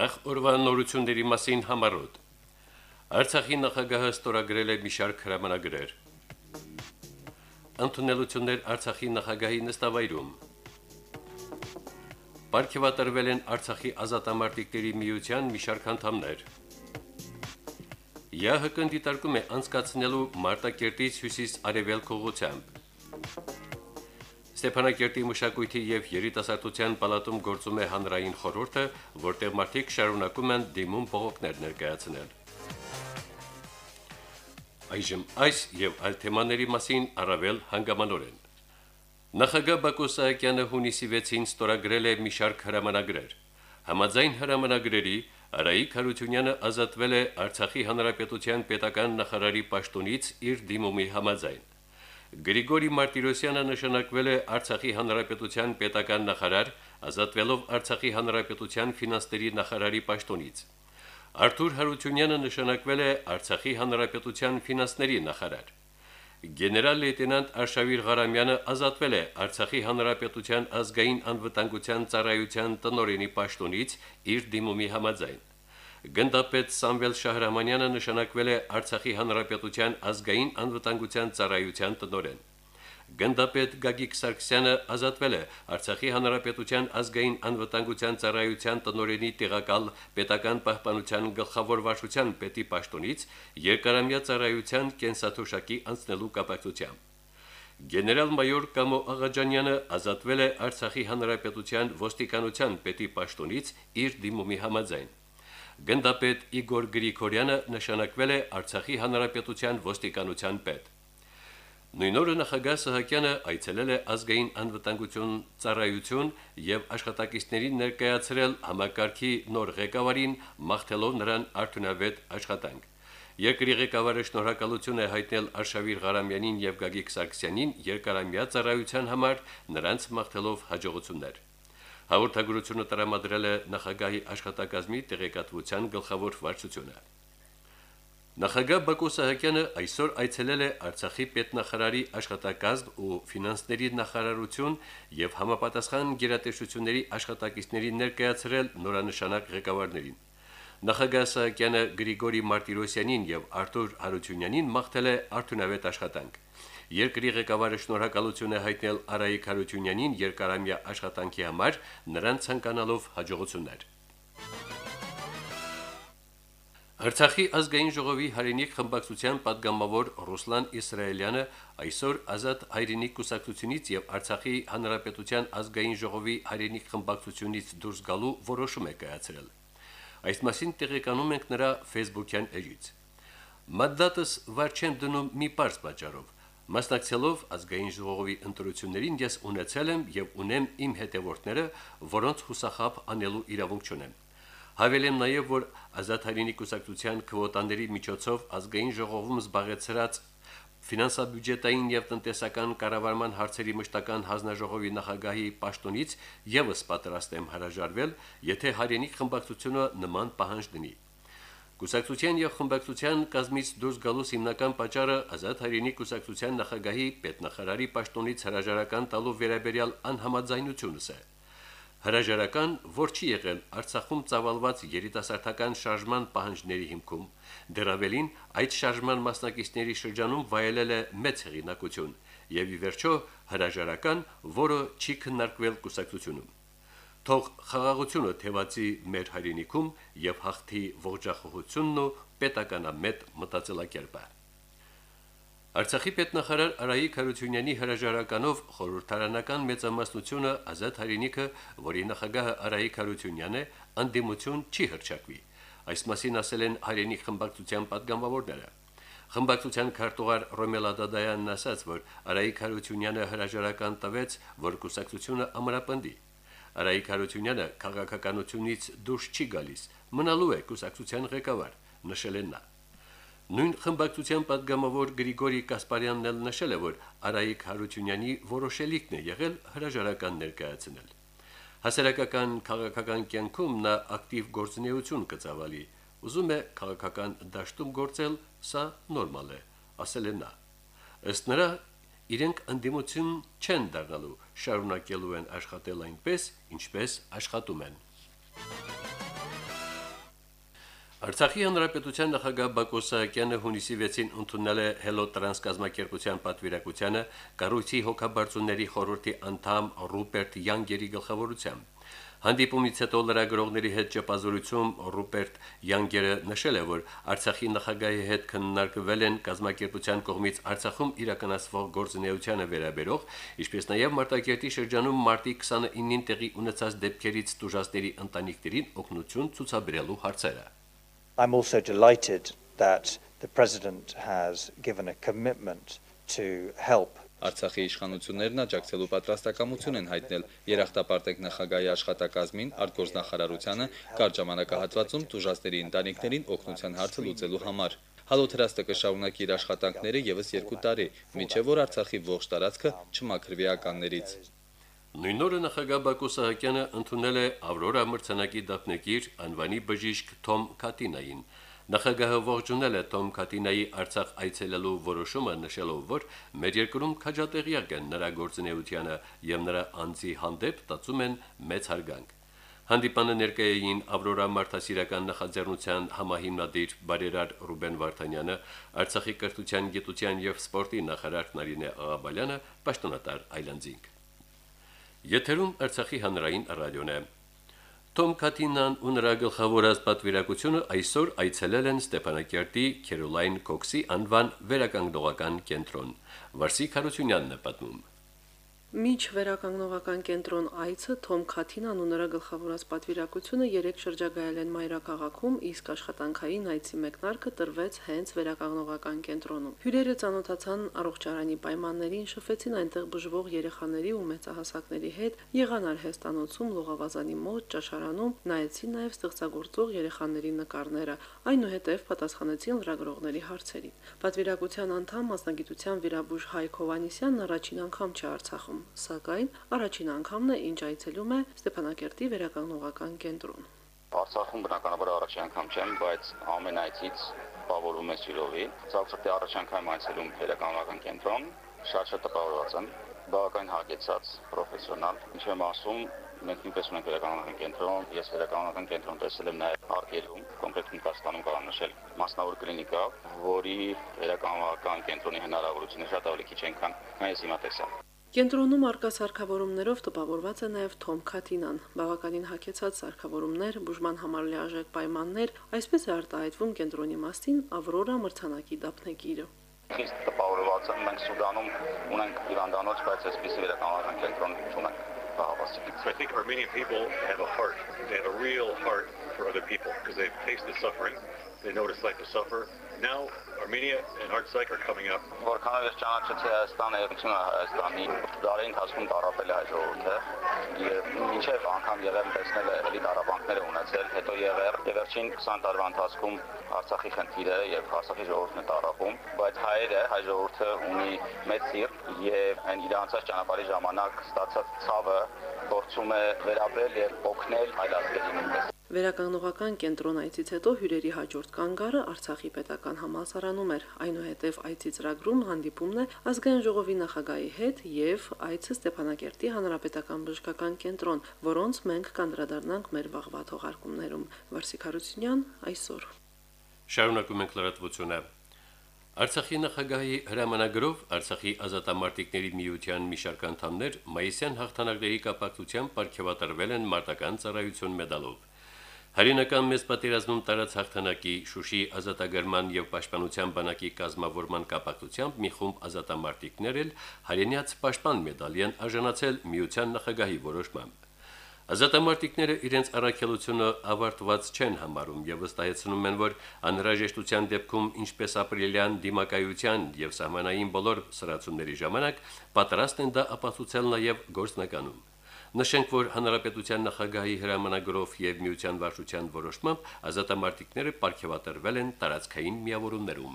Նախ օրվա նորությունների մասին համարոտ։ Արցախի նախագահը ստորագրել է մի շարք հրամանագրեր։ Ընդունելություններ Արցախի նախագահի նստավայրում։ Պարգևատրվել են Արցախի ազատամարտիկների միության մի շարք անդամներ։ ԵԱՀԿ-ն դիտարկում է անցկացնելու Մարտակերտից հյուսիս արևելք ուղությամբ։ Ստեփանակերտի մշակույթի եւ երիտասարդության պալատում գործում է հանրային խորհուրդը, որտեղ մարդիկ շարունակում են դիմում բողոքներ ներկայացնել։ Այժմ այս եւ այլ թեմաների մասին առավել հանգամանորեն։ Նախագահ Բակո Սահակյանը հունիսի 6-ին ստորագրել է մի շարք հրամանագրեր։ Համաձայն հրամանագրերի Արայիկ Հարությունյանը ազատվել է Արցախի հանրապետության պետական նախարարի պաշտոնից իր դիմումի համաձայն։ Գրիգորի Մարտիրոսյանը նշանակվել է Արցախի հանրապետության պետական նախարար, ազատվելով Արցախի հանրապետության ֆինանսների նախարարի պաշտոնից։ Արթուր Հարությունյանը նշանակվել է Արցախի հանրապետության ֆինանսների նախարար։ Գեներալ լեյտենանտ Արշավիր Ղարամյանը ազատվել է Արցախի հանրապետության ազգային անվտանգության ծառայության տնօրենի պաշտոնից իր դիմումի համաձայն։ Գնդապետ Սամվել Շահրամանյանը նշանակվել է Արցախի հանրապետության ազգային անվտանգության ծառայության տնօրեն։ Գնդապետ Գագիկ Սարգսյանը ազատվել է Արցախի հանրապետության ազգային անվտանգության ծառայության տնօրենի տեղակալ պետական պահպանության գլխավոր վարչության պետի պաշտոնից երկարամյա ծառայության կենսաթոշակի անցնելու կապակցությամբ։ Գեներալ-մայոր Կամո Աղաջանյանը ազատվել է Արցախի հանրապետության ոստիկանության պետի պաշտոնից իր դիմումի համաձայն։ Գնդապետ Իգոր Գրիգորյանը նշանակվել է Արցախի հանրապետության ոստիկանության պետ։ Նույն օրը նախագահ Սահակյանը այցելել է ազգային անվտանգություն ծառայություն եւ աշխատակիցներին ներկայացրել համակարգի նոր ղեկավարին, մաղթելով նրան արդյունավետ աշխատանք։ Երկրի ղեկավարը շնորհակալություն է հայտնել Արշավիր Ղարամյանին եւ Գագիկ Սարգսյանին երկարամյա ծառայության համար, նրանց մաղթելով հաջողություններ։ Հաղորդագրությունը տրամադրել է նախագահի աշխատակազմի տեղեկատվության գլխավոր վարչությունը։ Նախագահ Բակո Սահակյանը այսօր այցելել է Արցախի պետնախարարի աշխատակազմ ու ֆինանսների նախարարություն եւ համապատասխան գերատեսչությունների աշխատակիցների ներկայացրել նորանշանակ ղեկավարներին։ Նախագահ Սահակյանը Գրիգորի Մարտիրոսյանին եւ Արթուր Հարությունյանին մաղթել է արդյունավետ աշխատանք։ Երկրի ղեկավարը շնորհակալություն է հայտնել Արայիկ Հարությունյանին երկարամյա աշխատանքի համար, նրան ցանկանալով հաջողություններ։ Արցախի ազգային ժողովի հայրենիք խմբակցության падգամավոր Ռուսլան Իսրայելյանը այսօր ազատ հայրենիք կուսակցությունից եւ Արցախի հանրապետության ազգային ժողովի հայրենիք խմբակցությունից դուրս գալու որոշում է կայացրել։ Այս մասին տեղեկանում ենք նրա Facebook-յան էջից։ Մանդատս վարչեն դնում մի պարզ պատճառով։ Մասնակցելով ազգային ժողովի ընտրություններին ես ունեցել եմ եւ ունեմ իմ հետևորդները, որոնց հուսախապ անելու իրավունք չունեմ։ Հավելեմ նաեւ, որ ազատ հայրենի կուսակցության քվոտաների միջոցով ազգային ժողովում զբաղեցրած ֆինանսա-բյուջետային եւ տնտեսական կառավարման հարցերի մշտական հանձնաժողովի նախագահի պաշտոնից եւս պատրաստ եմ հրաժարվել, եթե հայրենիք խմբակցությունը նման պահանջ դնի։ Կուսակցության եւ խմբակցության կազմից դուրս գալուս հիմնական պատճառը ազատ հայրենի կուսակցության նախագահի պետնախարարի պաշտոնից հրաժարական տալու վերաբերյալ անհամաձայնությունս է։ Հրաժարական, որ չի եղել Արցախում ծավալված երիտասարդական շարժման պահանջների հիմքում, դեռավելին այդ շարժման մասնակիցների շրջանում վայելել է մեծ հեղինակություն եւ ի վերջո հրաժարական, որը չի քննարկվել կուսակցությունում թող խաղաղությունը թևածի մեր հայրենիքում եւ հաղթի ողջախոհությունն ու պետականամետ մտածելակերպը։ Արցախի պետնախարար Արայիկ Հարությունյանի հրաժարականով խորհրդարանական մեծամասնությունը ազատ հայրենիքը, որի նախագահը Արայիկ Հարությունյանն է, անդիմություն չի հրճակվի։ Այս մասին ասել են հայրենիք խմբակցության падգամավորները։ Խմբակցության քարտուղար Ռոմելա Դադայանն ասաց, որ Արայիկ Հարությունյանը հրաժարական տվեց, որ կուսակցությունը ամրապնդի։ Արայիկ Հարությունյանը քաղաքականությունից դուրս չի գալիս, մնալու է կուսակցության ղեկավար, նշել են նա։ Նույն խմբակցության падգամավոր Գրիգորի Կասպարյանն էլ նշել է, որ Արայիկ Հարությունյանի որոշելիքն է եղել հրաժարական ներկայացնել։ Հասարակական քաղաքական կյանքում նա ակտիվ գործունեություն կծավալի, ուզում է քաղաքական դաշտում գործել, սա նորմալ է, ասել է նա։ Ըստ նրա իրենք ընդդիմություն չեն դառնալու, շարունակելու են աշխատել այնպես, ինչպես աշխատում են։ Արցախի հանրապետության նախագահ Բակո Սահակյանը հունիսի 6-ին ընդունել է Hello Trans կազմակերպության պատվիրակությանը կառույցի հոգաբարձուների խորհրդի անդամ Ռուպերտ Յանգերի գլխավորությամբ։ Հանդիպումից հետո լրագրողների հետ ճեպազորություն Ռուպերտ Յանգերը նշել է, որ Արցախի նախագահի հետ քննարկվել են կազմակերպության կողմից Արցախում իրականացվող գործունեությանը վերաբերող, ինչպես նաև Մարտակերտի շրջանում մարտի 29-ին տեղի ունեցած դեպքերից տուժածների ընտանիքներին օգնություն ցուցաբերելու հարցերը։ I'm also delighted that the president has given a commitment to help Արցախի իշխանություններն աջակցելու պատրաստակամություն են հայտնել. Երախտապարտեք նախագահի աշխատակազմին, արտգործնախարարությանը կար ժամանակահատվածում տուժածների ընտանիքներին օգնության հարցը լուծելու համար։ Հալոթրաստը կշարունակի իր աշխատանքները եւս 2 տարի, մինչեւ որ Արցախի ողջ տարածքը չմաքրվի ականներից։ Նույն օրը նախագահ Բակո Սահակյանը ընդունել է Ավրորա մրցանակի դափնեկիր անվանի բժիշկ Թոմ Կատինային։ Նախագահը ողջունել է Թոմ Կատինայի Արցախ այցելելու որոշումը, նշելով, որ մեր երկրում քաջատեղյակ են նրա գործունեությանը եւ նրա անձի հանդեպ տածում են մեծ հարգանք։ Հանդիպանը ներկայային Ավրորա Մարտասիրական նախաձեռնության համահիմնադիր բարերար Ռուբեն Վարդանյանը, Արցախի կրթության, գիտության եւ սպորտի նախարար Նարինե Աղաբալյանը, պաշտոնատար Այլանդզինգ։ Եթերում Արցախի հանրային ռադիոն է։ Տոմ Կատինան ու նրա գլխավորած պատվիրակությունը այսօր այցելել են Ստեփանակերտի Քերոլայն Կոքսի անվան վերականգնողական կենտրոն։ Վարսիկ Հարությունյանն է պատմում։ Միջ վերականգնողական կենտրոն այցը Թոմ Քաթինան ու նրա գլխավորած պատվիրակությունը երեք շրջագայել են Մայրաքաղաքում, իսկ աշխատանքային այցի մեկնարկը տրվեց հենց վերականգնողական կենտրոնում։ Հյուրերը ցանոթացան առողջարանի պայմաններին, շփվեցին այնտեղ բժվող երեխաների ու մեծահասակների հետ, եղան արհեստանոցում, լողավազանի մոտ, ճաշարանում, նայեցին նաև ստեղծագործող երեխաների նկարները, այնուհետև պատասխանեցին լրագրողների հարցերին։ Պատվիրակության անդամ մասնագիտության վիրաբույժ Հայկ Հովանիսյանն առաջին անգամ չի Արցախում սակայն առաջին անգամն է, ինչ այցելում է Ստեփանակերտի վերականգնողական կենտրոն։ Արցախում բնականաբար առաջին անգամ չեմ, բայց ամեն այցից բավարարում է սիրովի։ Ցավոք առաջին անգամ այցելում վերականգնողական կենտրոն, շատ-շատ տպավորված եմ բավական հագեցած պրոֆեսիոնալ ինչ եմ ասում մենք նույնպես ունենք վերականգնական կենտրոն ես վերականգնական կենտրոն տեսել եմ նաև արկելում կոնկրետ Հնդկաստանում կարող նշել մասնավոր կլինիկա որի վերականգնական կենտրոնի հնարավորությունը շատ ավելի քիչ են քան այս հիմա տեսա Կենտրոնում արկա սարքավորումներով տպավորված է նաև Թոմ Քաթինան։ Բավականին հակեցած սարքավորումներ, բուժման համար լիարժեք պայմաններ, այսպես է արտահայտվում կենտրոնի մասին Ավրորա մրցանակի դափնեկիրը։ Խիստ տպավորված եմ, մենք Սուդանում ունենք հիվանդանոց, բայց այսպեսի վերականգնական կենտրոն չունենք։ I think Armenian people have a heart. They have a real heart for other people because they've tasted suffering. They know what it's like to suffer. Now Armenia and Artsakh are coming up. Որքանով ես ճանաչեցի Հայաստանը, եղությունը Հայաստանի դարի ընթացքում տարապել է հայ ժողովուրդը եւ մինչեւ անգամ եղել տեսնել էլի տարապանքները ունեցել, հետո եղել եւ վերջին 20 տարվա ընթացքում Արցախի խնդիրը եւ Արցախի ժողովուրդն է տարապում, բայց հայերը, հայ ժողովուրդը ունի մեծ սիրտ եւ այն իր անցած ճանապարհի ժամանակ ստացած ցավը փորձում է վերաբերել եւ օգնել այլ ազգերին նույնպես։ Վերականգնողական կենտրոն այցից հետո հյուրերի հաջորդ կանգարը Արցախի պետական համալսարանում էր։ Այնուհետև այցի ծրագրում հանդիպումն է ազգային ժողովի նախագահի հետ եւ այցը Ստեփանակերտի հանրապետական բժշկական կենտրոն, որոնց մենք կանդրադառնանք մեր վաղվա թողարկումներում։ Վարսիկ Հարությունյան այսօր։ Շարունակում ենք լրատվությունը։ Արցախի նախագահի հրամանագրով Արցախի ազատամարտիկների միության մի շարք անդամներ մայիսյան հաղթանակների կապակցությամբ ապարգևատրվել են մարտական ծառայություն մեդալով։ Հայրենական մեծ պատերազմում տարած հաղթանակի Շուշի ազատագրման եւ պաշտպանության բանակի կազմավորման կապակցությամբ մի խումբ ազատամարտիկներ էլ հայրենյաց պաշտպան մեդալի են արժանացել միության նախագահի որոշմամբ։ Ազատամարտիկները իրենց առաքելությունը ավարտված չեն համարում եւ վստահեցնում են, որ անհրաժեշտության դեպքում ինչպես ապրիլյան դիմակայության եւ սահմանային բոլոր սրացումների ժամանակ պատրաստ են դա ապացուցել նաեւ գործնականում։ Նշենք, որ հանրապետության նախագահի հրամանագրով եւ միության վարչության որոշմամբ ազատամարտիկները ապարգևատրվել են տարածքային միավորումներում։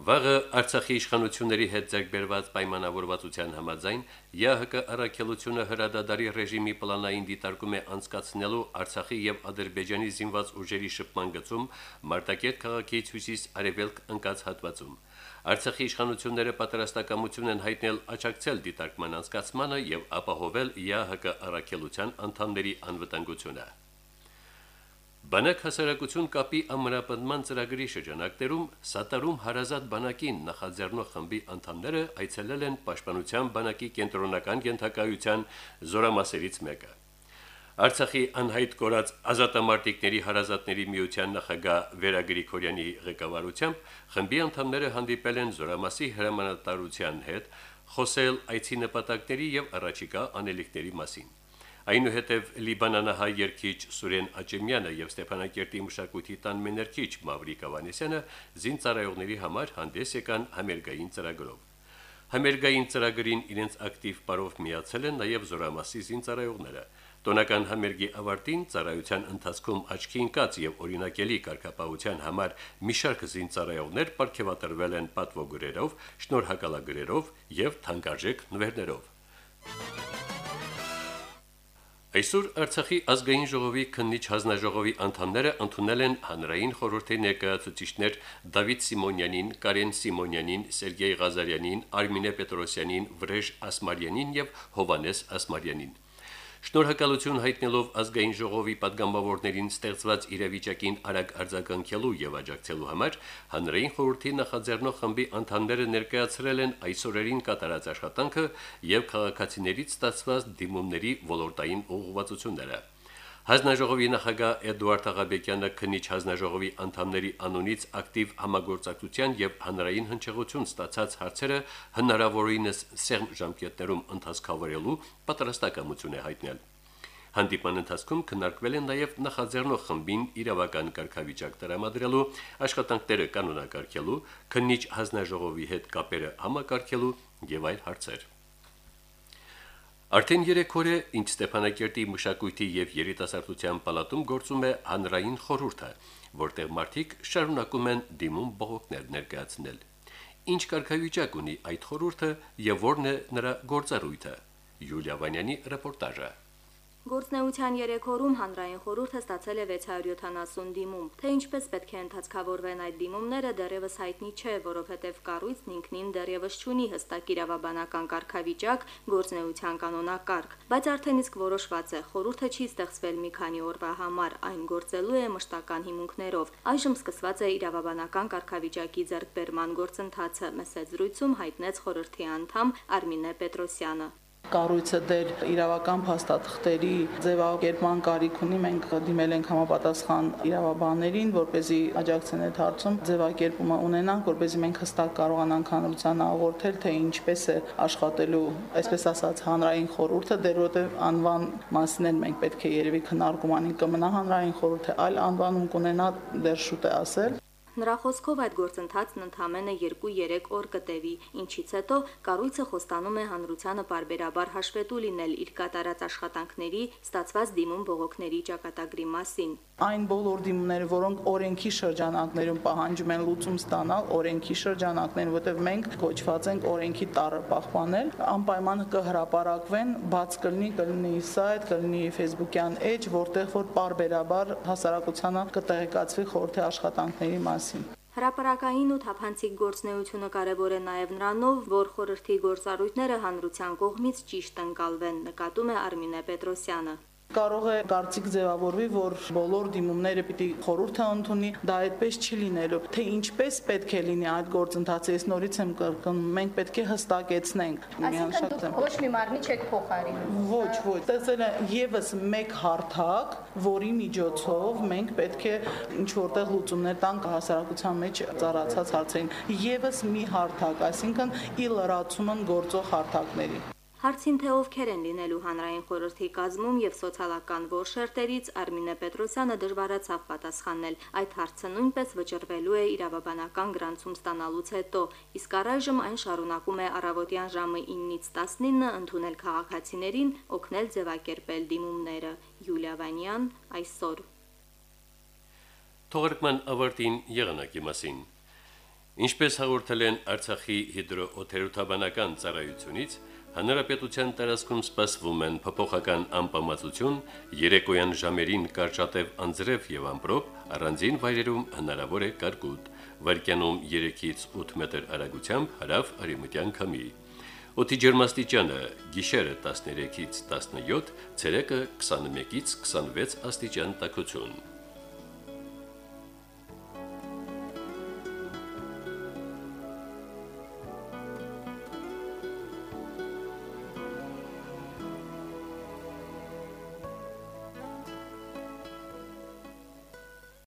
Վաղը Արցախի իշխանությունների հետ ձեռքբերված պայմանավորվածության համաձայն ՀՀԿ առաքելությունը հրադադարի ռեժիմի պլանային դիտարկում է անցկացնելու Արցախի եւ Ադրբեջանի զինված ուժերի շփման գծում Մարտակերտ քաղաքից հյուսիս արևելք ընկած հատվածում։ Արցախի իշխանությունները պատրաստակամություն են հայտնել աջակցել դիտարկման անցկացմանը եւ ապահովել ՀՀԿ առաքելության անդամների անվտանգությունը։ Բանակ հասարակություն կապի ամրապնդման ծրագրի շրջանակներում սատարում հարազատ բանակին նախաձեռնող խմբի անդամները այցելել են Պաշտպանության բանակի կենտրոնական ենթակայության զորամասերից մեկը։ Արցախի անհայտ կորած ազատամարտիկների հարազատների միության նախագահ Վերա Գրիգորյանի ղեկավարությամբ խմբի անդամները հանդիպել են զորամասի հրամանատարության հետ խոսել այցի նպատակների եւ առաջիկա անելիքների մասին։ Այնուհետև Լիբանանահայ երկիչ Սուրեն Աճեմյանը եւ Ստեփանակերտի մշակույթի տան մեներքիչ Մավրիկ Ավանեսյանը զինծառայողների համար հանդես եկան համերգային ծրագրով։ Համերգային ծրագրին իրենց ակտիվ բարով միացել են նաև զորամասի զինծառայողները։ Տոնական համերգի ավարտին ծառայության ընթացքում աչքի ընկած եւ օրինակելի կարգապահության համար մի շարք զինծառայողներ ապարգևատրվել են պատվոգրերով, շնորհակալագրերով եւ թանկարժեք նվերներով։ Այսօր Արցախի ազգային ժողովի քննիչ հանձնաժողովի անդամները ընդունել են հանրային խորհրդի ներկայացուցիչներ Դավիթ Սիմոնյանին, Կարեն Սիմոնյանին, Սերգեյ Ղազարյանին, Արմինե Պետրոսյանին, Վրեժ Ասմարյանին եւ Հովանես Ասմարյանին։ Շնորհակալություն հայտնելով ազգային ժողովի падգամավորներին ստեղծված իրավիճակին արագ արձագանքելու եւ աջակցելու համար հանրային խորհրդի նախաձեռնող խմբի անդամները ներկայացրել են այսօրերին կատարած աշխատանքը եւ քաղաքացիներից ստացված դիմումների ոլորտային ուղղվածությունները։ Հանձնաժողովի նախագահ Էդուարդ Աղաբեկյանը քնիչ հանձնաժողովի անդամների անունից ակտիվ համագործակցության եւ հանրային հնչեղություն ստացած հարցերը հնարավորինս սերմ ժամկետներում ընթացքավորելու պատրաստակամություն է հայտնել։ Հանդիպման ընթացքում քննարկվել են նաև նախաձեռնող խմբին իրավական կարգավիճակ տրամադրելու, աշխատանքները կանոնակարգելու, քննիչ հանձնաժողովի հետ կապերը համակարգելու եւ այլ հարցեր։ Արդեն 3 օր է, ինչ Ստեփանակերտի մշակույթի եւ երիտասարդության պալատում գործում է հանրային խորհուրդը, որտեղ մարդիկ շարունակում են դիմում բողոքներ ներկայացնել։ Ինչ կարգավիճակ ունի այդ խորհուրդը եւ որն է նրա գործառույթը։ Յուլիա Վանյանի ռեպորտաժը։ Գործնեության 3 օրում հանրային խորհուրդը ստացել է 670 դիմում։ Թե ինչպես պետք է ընթացքավորվեն այդ դիմումները դեռևս հայտնի չէ, որովհետև կառույցն ինքնին դեռևս չունի հստակ իրավաբանական կարգավիճակ, գործնեության կանոնակարգ, բայց արդեն իսկ որոշված է, խորհուրդը չի ստեղծվել մի քանի օրվա համար, այն գործելու է մշտական հիմունքներով։ Այժմ սկսված է իրավաբանական կարգավիճակի ձեռքբերման գործընթացը, մսեծ զրույցում հայտնեց խորհրդի անդամ Արմինե Պետրոսյանը կառույցը դեր իրավական փաստաթղթերի ձևակերպման կարիք ունի, մենք դիմել ենք համապատասխան իրավաբաններին, որ เป զի աջակցեն այդ հարցում ձևակերպումը ունենանք, որ เป զի մենք հստակ կարողանանք հանրությանը աղորդել, թե ինչպես է աշխատելու, այսպես ասած, հանրային խորհուրդը, դեր որտեղ անվան մասին են մենք պետք է երևի քննարկում անենք կմնա հանրային խորհուրդը, այլ անվանում կունենա դեռ շուտ է ասել Նրա խոսքով այդ գործընթացն ընդամենը 2-3 օր կտևի, ինչից հետո կառույցը խոստանում է հանրությանը բարբերաբար հաշվետու լինել իր կատարած աշխատանքների, ստացված դիմում բողոքների ճակատագրի մասին։ Այն բոլոր դիմումները, որոնք օրենքի շրջանակներում պահանջում են լուծում ստանալ, օրենքի շրջանակներում, որտեղ մենք կոչված ենք օրենքի տառը պահպանել, անպայման կհրապարակվեն, բաց կլինի, կլինի սայթ, կլինի Facebook-յան էջ, որտեղ որ բարբերաբար հասարակությանը կտեղեկացվի խորհրդի աշխատանքների մասին Հրապարակային ու թափանցիկ գործնեությունը կարևոր է նաև նրանով, որ խորհրդի գործառույթները հանրության կողմից ճիշտ ընկալվեն, նկատում է Արմինե Պետրոսյանը։ Կարող է կարծիք ձևավորվի, որ բոլոր դիմումները պիտի խորհուրդը ընդունի, դա այդպես չի լինելու։ Թե ինչպես պետք է լինի այդ գործընթացը, ես նորից եմ կրկնում, մենք պետք է հստակեցնենք։ Այսինքն ոչ մի մարմնի չեք փոխարինում։ Ոչ, ոչ, տեսել է եւս մեկ հարթակ, որի միջոցով մենք պետք է ինչ որտեղ լուծումներ տանք հասարակության մեջ ծառացած հարցերին։ Եվս մի հարթակ, այսինքն ի լրացումն գործող հարթակների։ Հարցին թե ովքեր են լինելու հանրային խորհրդի կազմում եւ սոցիալական որ շերտերից Արմինե Պետրոսյանը դժվարացավ պատասխանել։ Այդ հարցը նույնպես վճռվելու է իրավաբանական գրանցում ստանալուց հետո, իսկ առայժմ այն շարունակում է առավոտյան ժամը 9-ից 19 ընդունել քաղաքացիներին, օգնել ձևակերպել դիմումները։ Յուլիա Վանյան այսօր Թողարկման ավարտին եղանակի մասին Ինչպես հաղորդել են Արցախի հիդրոօթերոթաբանական ծառայությունից, Հանրապետության տարածքում սպասվում են փոփոխական անպամացություն, երեկոյան ժամերին կարճատև անձրև եւ ամպրոպ, առանձին վայրերում հնարավոր է կարկուտ, վարկյանում 3-ից 8 մետր արագությամբ հարավ արևմտյան քամի։ Օդի ջերմաստիճանը՝ գիշերը 13-ից 17, ցերեկը 21-ից 26 աստիճան տաքություն։